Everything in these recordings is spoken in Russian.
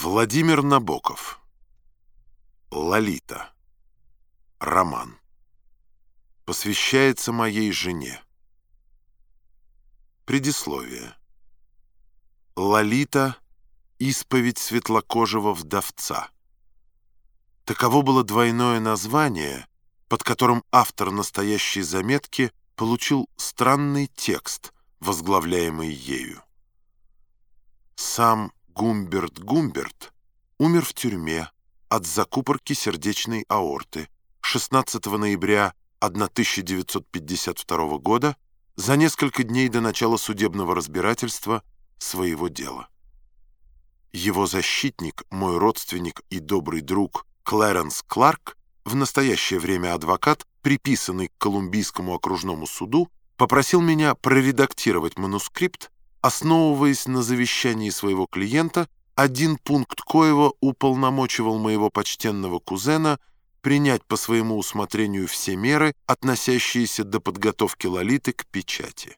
Владимир Набоков. Лолита. Роман. Посвящается моей жене. Предисловие. Лолита — исповедь светлокожего вдовца. Таково было двойное название, под которым автор настоящей заметки получил странный текст, возглавляемый ею. Сам Гумберт Гумберт умер в тюрьме от закупорки сердечной аорты 16 ноября 1952 года за несколько дней до начала судебного разбирательства своего дела. Его защитник, мой родственник и добрый друг Клэренс Кларк, в настоящее время адвокат, приписанный к Колумбийскому окружному суду, попросил меня проредактировать манускрипт Основываясь на завещании своего клиента, один пункт коего уполномочивал моего почтенного кузена принять по своему усмотрению все меры, относящиеся до подготовки Лолиты к печати.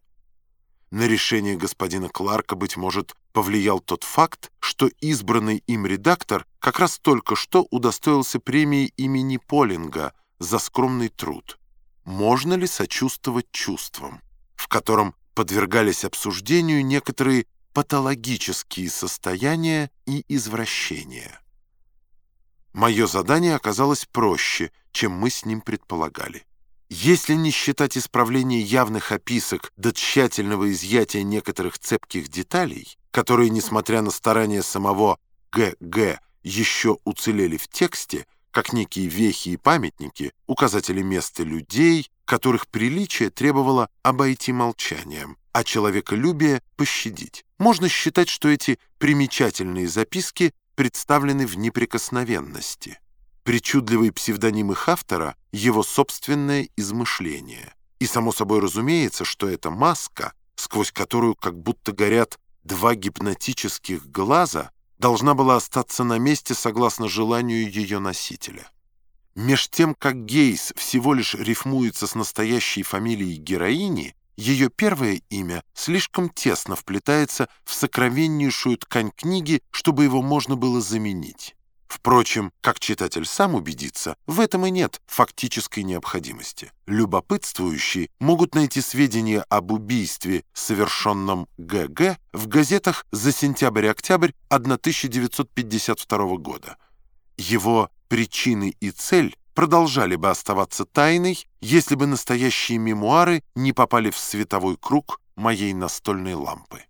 На решение господина Кларка, быть может, повлиял тот факт, что избранный им редактор как раз только что удостоился премии имени Полинга за скромный труд. Можно ли сочувствовать чувствам, в котором подвергались обсуждению некоторые патологические состояния и извращения. Мое задание оказалось проще, чем мы с ним предполагали. Если не считать исправления явных описок до тщательного изъятия некоторых цепких деталей, которые, несмотря на старания самого Г.Г., еще уцелели в тексте, как некие вехи и памятники, указатели места людей, которых приличие требовало обойти молчанием, а человеколюбие пощадить. Можно считать, что эти примечательные записки представлены в неприкосновенности. Причудливый псевдоним их автора — его собственное измышление. И само собой разумеется, что эта маска, сквозь которую как будто горят два гипнотических глаза, должна была остаться на месте согласно желанию ее носителя. Меж тем, как Гейс всего лишь рифмуется с настоящей фамилией героини, ее первое имя слишком тесно вплетается в сокровеннейшую ткань книги, чтобы его можно было заменить. Впрочем, как читатель сам убедится, в этом и нет фактической необходимости. Любопытствующие могут найти сведения об убийстве, совершенном ГГ, в газетах за сентябрь-октябрь 1952 года. Его причины и цель продолжали бы оставаться тайной, если бы настоящие мемуары не попали в световой круг моей настольной лампы.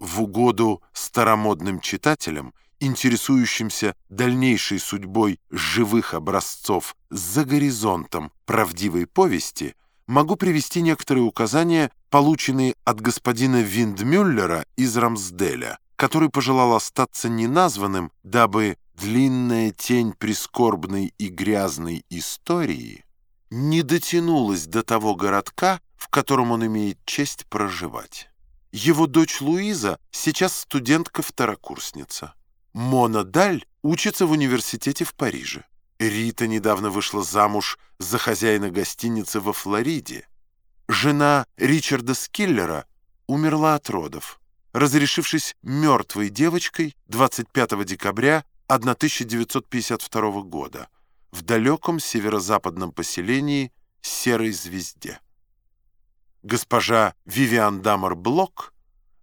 В угоду старомодным читателям интересующимся дальнейшей судьбой живых образцов за горизонтом правдивой повести, могу привести некоторые указания, полученные от господина Виндмюллера из Рамсделя, который пожелал остаться неназванным, дабы длинная тень прискорбной и грязной истории не дотянулась до того городка, в котором он имеет честь проживать. Его дочь Луиза сейчас студентка-второкурсница. Мона Даль учится в университете в Париже. Рита недавно вышла замуж за хозяина гостиницы во Флориде. Жена Ричарда Скиллера умерла от родов, разрешившись мертвой девочкой 25 декабря 1952 года в далеком северо-западном поселении Серой Звезде. Госпожа Вивиан Дамар Блок,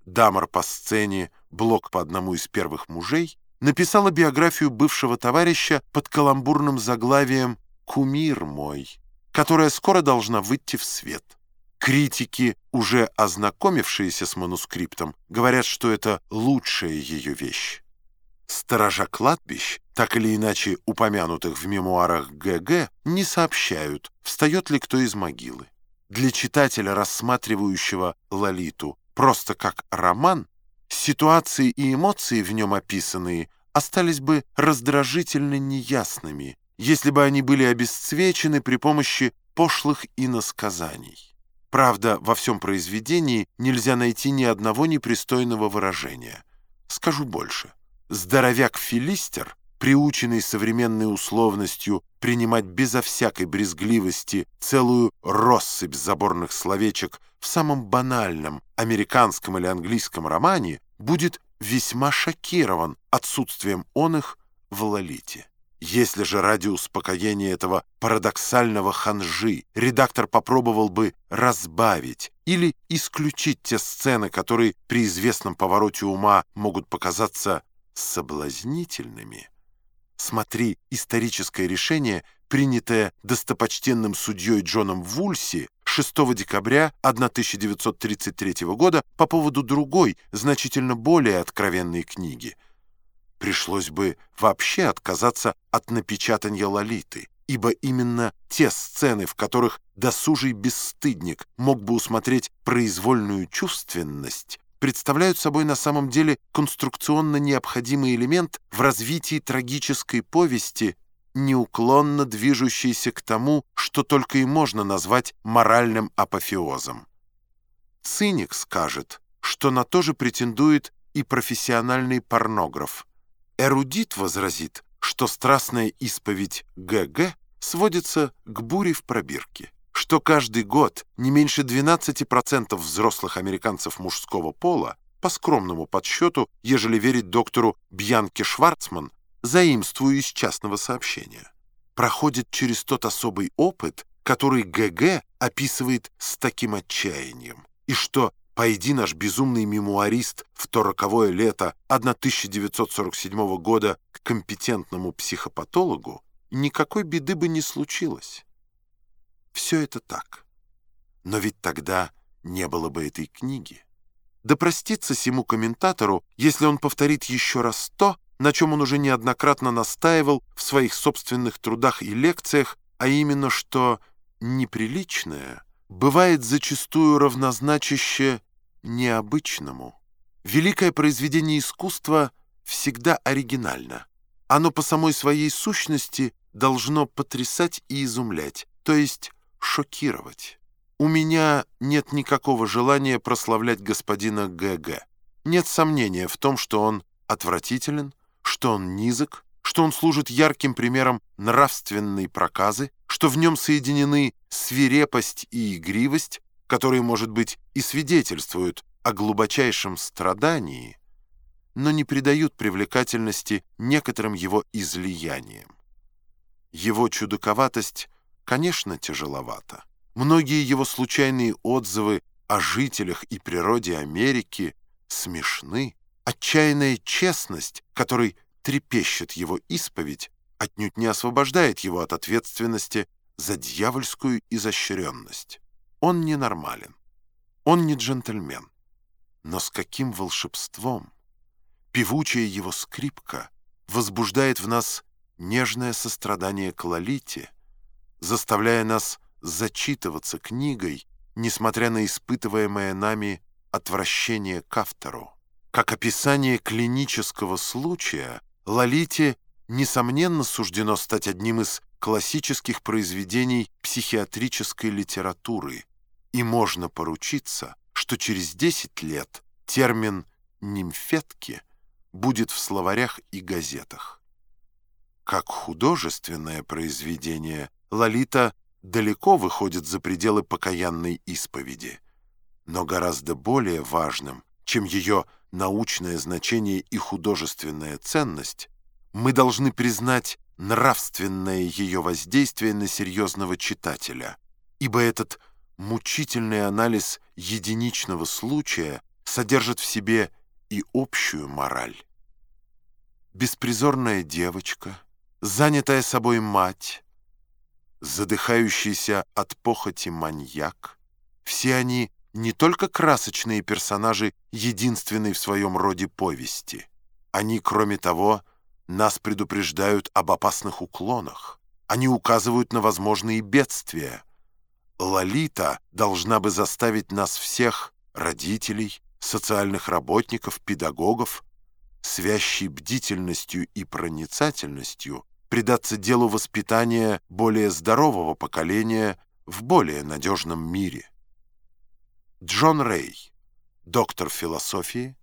Дамар по сцене, Блок по одному из первых мужей, написала биографию бывшего товарища под каламбурным заглавием «Кумир мой», которая скоро должна выйти в свет. Критики, уже ознакомившиеся с манускриптом, говорят, что это лучшая ее вещь. Сторожа кладбищ, так или иначе упомянутых в мемуарах ГГ, не сообщают, встает ли кто из могилы. Для читателя, рассматривающего Лолиту просто как роман, Ситуации и эмоции в нем описанные остались бы раздражительно неясными, если бы они были обесцвечены при помощи пошлых иносказаний. Правда, во всем произведении нельзя найти ни одного непристойного выражения. Скажу больше. Здоровяк-филистер, приученный современной условностью принимать безо всякой брезгливости целую россыпь заборных словечек в самом банальном американском или английском романе будет весьма шокирован отсутствием он их в Лолите. Если же ради успокоения этого парадоксального ханжи редактор попробовал бы разбавить или исключить те сцены, которые при известном повороте ума могут показаться соблазнительными, смотри историческое решение, принятое достопочтенным судьей Джоном Вульси 6 декабря 1933 года по поводу другой, значительно более откровенной книги – пришлось бы вообще отказаться от напечатания «Лолиты», ибо именно те сцены, в которых досужий бесстыдник мог бы усмотреть произвольную чувственность, представляют собой на самом деле конструкционно необходимый элемент в развитии трагической повести, неуклонно движущийся к тому, что только и можно назвать моральным апофеозом. Циник скажет, что на то же претендует и профессиональный порнограф – Эрудит возразит, что страстная исповедь ГГ сводится к буре в пробирке, что каждый год не меньше 12% взрослых американцев мужского пола, по скромному подсчету, ежели верить доктору Бьянке Шварцман, заимствую из частного сообщения, проходит через тот особый опыт, который ГГ описывает с таким отчаянием, и что Пойди наш безумный мемуарист в то роковое лето 1947 года к компетентному психопатологу, никакой беды бы не случилось. Все это так. Но ведь тогда не было бы этой книги. Да простится сему комментатору, если он повторит еще раз то, на чем он уже неоднократно настаивал в своих собственных трудах и лекциях, а именно, что неприличное бывает зачастую равнозначище необычному. Великое произведение искусства всегда оригинально. Оно по самой своей сущности должно потрясать и изумлять, то есть шокировать. У меня нет никакого желания прославлять господина ГГ. Нет сомнения в том, что он отвратителен, что он низок, что он служит ярким примером нравственной проказы, что в нем соединены свирепость и игривость, которые, может быть, и свидетельствуют о глубочайшем страдании, но не придают привлекательности некоторым его излияниям. Его чудаковатость, конечно, тяжеловата. Многие его случайные отзывы о жителях и природе Америки смешны. Отчаянная честность, которой трепещет его исповедь, отнюдь не освобождает его от ответственности за дьявольскую изощренность. Он ненормален. Он не джентльмен. Но с каким волшебством! Певучая его скрипка возбуждает в нас нежное сострадание к Лолите, заставляя нас зачитываться книгой, несмотря на испытываемое нами отвращение к автору. Как описание клинического случая, Лолите, несомненно, суждено стать одним из классических произведений психиатрической литературы, и можно поручиться, что через 10 лет термин «нимфетки» будет в словарях и газетах. Как художественное произведение, Лолита далеко выходит за пределы покаянной исповеди, но гораздо более важным, чем ее научное значение и художественная ценность, мы должны признать нравственное ее воздействие на серьезного читателя, ибо этот мучительный анализ единичного случая содержит в себе и общую мораль. Беспризорная девочка, занятая собой мать, задыхающийся от похоти маньяк, все они не только красочные персонажи единственной в своем роде повести. Они, кроме того, нас предупреждают об опасных уклонах. Они указывают на возможные бедствия – Лолита должна бы заставить нас всех, родителей, социальных работников, педагогов, с вящей бдительностью и проницательностью предаться делу воспитания более здорового поколения в более надежном мире. Джон Рэй, доктор философии,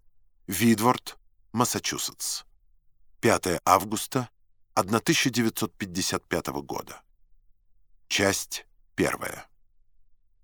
Видворд, Массачусетс. 5 августа 1955 года. Часть первая.